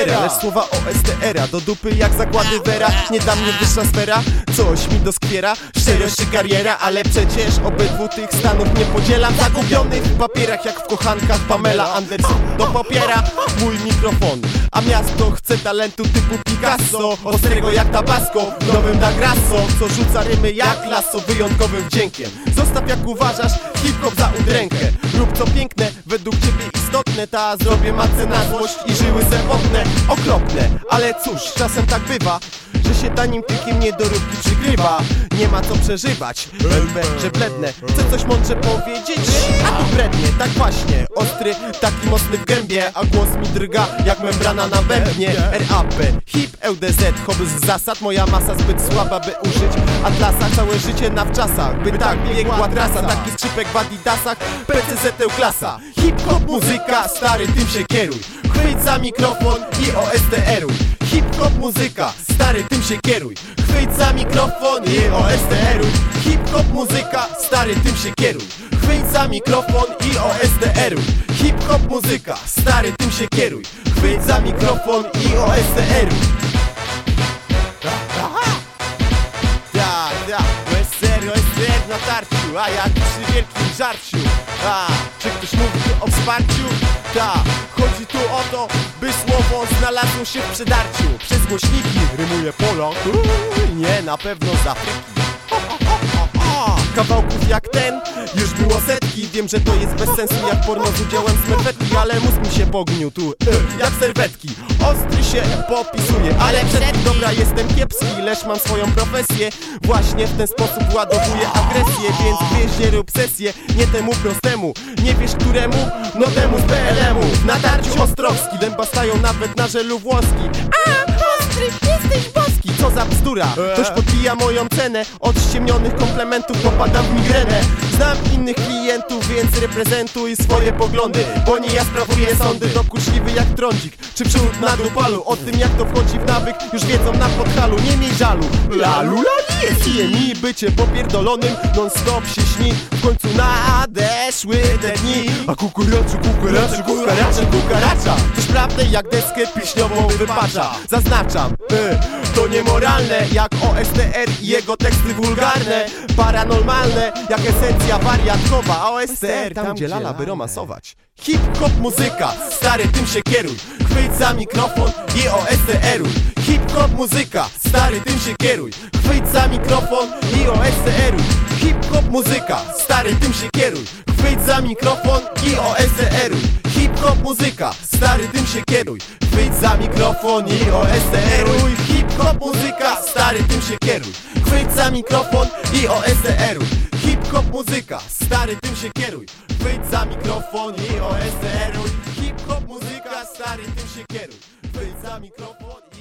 Opera, lecz słowa OSTR-a Do dupy jak zakłady Vera, nie dla mnie wyższa sfera Coś mi doskwiera, szczerość czy kariera Ale przecież obydwu tych stanów nie podzielam Zagubiony w papierach jak w kochankach Pamela Anderson. Do popiera mój mikrofon A miasto chce talentu typu Picasso. Ostrego jak Tabasco, nowym da grasso. Co rzuca rymy jak lasso wyjątkowym wdziękiem Zostaw jak uważasz hip-hop za udrękę co piękne, według ciebie istotne. Ta zrobię macę na złość i żyły zewotne Okropne, ale cóż, czasem tak bywa że się tanim klikiem niedoróbki przygrywa Nie ma co przeżywać, LB, że bledne Chcę coś mądrze powiedzieć, a tu brednie Tak właśnie, ostry, taki mocny w gębie. A głos mi drga jak membrana na bębnie. RAP, hip, LDZ, hobby z. Zasad Moja masa zbyt słaba, by użyć Atlasa. Całe życie na wczasach, by tak biegła trasa. Taki skrzypek w adidasach, PCZ klasa. Hip-hop, muzyka, stary, tym się kieruj. Chwyć za mikrofon i OSTR-uj Hip-hop, muzyka, stary, tym się kieruj. Chwyć za mikrofon i OSTR-uj Hip-hop, muzyka, stary, tym się kieruj. Chwyć za mikrofon i OSTR-uj Hip-hop, muzyka, stary, tym się kieruj. Chwyć za mikrofon i Tak, tak, OSR, OSR na tarciu A jak przy wielkim żarciu. A, czy ktoś mówi o wsparciu? Tak, chodzi tu o to, by słowo znalazło się w przedarciu. Przez głośniki rymuje Polak Nie, na pewno z Afryki Kawałków jak ten. Już było setki Wiem, że to jest bez sensu jak porno z udziałem smerwetki Ale mózg mi się pogniótł, e, jak serwetki Ostry się popisuje, ale przed Dobra, jestem kiepski, lecz mam swoją profesję. Właśnie w ten sposób ładowuję agresję Więc gwieździe rób sesję, nie temu prostemu. Nie wiesz któremu? No temu z PLM-u W natarciu ostrowski, dęba stają nawet na żelu włoski. A, ostry, jesteś boski Co za bzdura, ktoś podbija moją cenę. Od ściemnionych komplementów popadam w migrenę. Znam innych klientów, więc reprezentuj swoje poglądy Bo nie ja sprawuję sądy, dokuczliwy jak trądzik Czy przód na dupalu, o tym jak to wchodzi w nawyk Już wiedzą na podchalu, nie miej żalu. Lalu, lali jest mi bycie popierdolonym. Non stop się śni, w końcu nadeszły te dni. A kukuraczu, kukuraczu, kukuraczu, kukaracza Jak deskę piśniową wypacza. Zaznaczam, y, to niemoralne Jak OSTR i jego teksty wulgarne. Paranormalne, jak esencja wariatkowa. A OSTR tam gdzie lala by romansować Hip-hop muzyka, stary tym się kieruj. Chwyć za mikrofon i OSTR-uj Hip-hop muzyka, stary tym się kieruj. Chwyć za mikrofon i OSTR-uj Hip-hop muzyka, stary tym się kieruj. Chwyć za mikrofon i OSTR-uj hip-hop muzyka Stary, tym się kieruj. Wyjdź za mikrofon i OSR-uj Hip-hop muzyka, stary, tym się kieruj. Chwyć za mikrofon i OSR-uj Hip-hop muzyka, stary, tym się kieruj. Wyjdź za mikrofon i OSR-uj Hip-hop muzyka, stary, tym się kieruj. Wyjdź za mikrofon i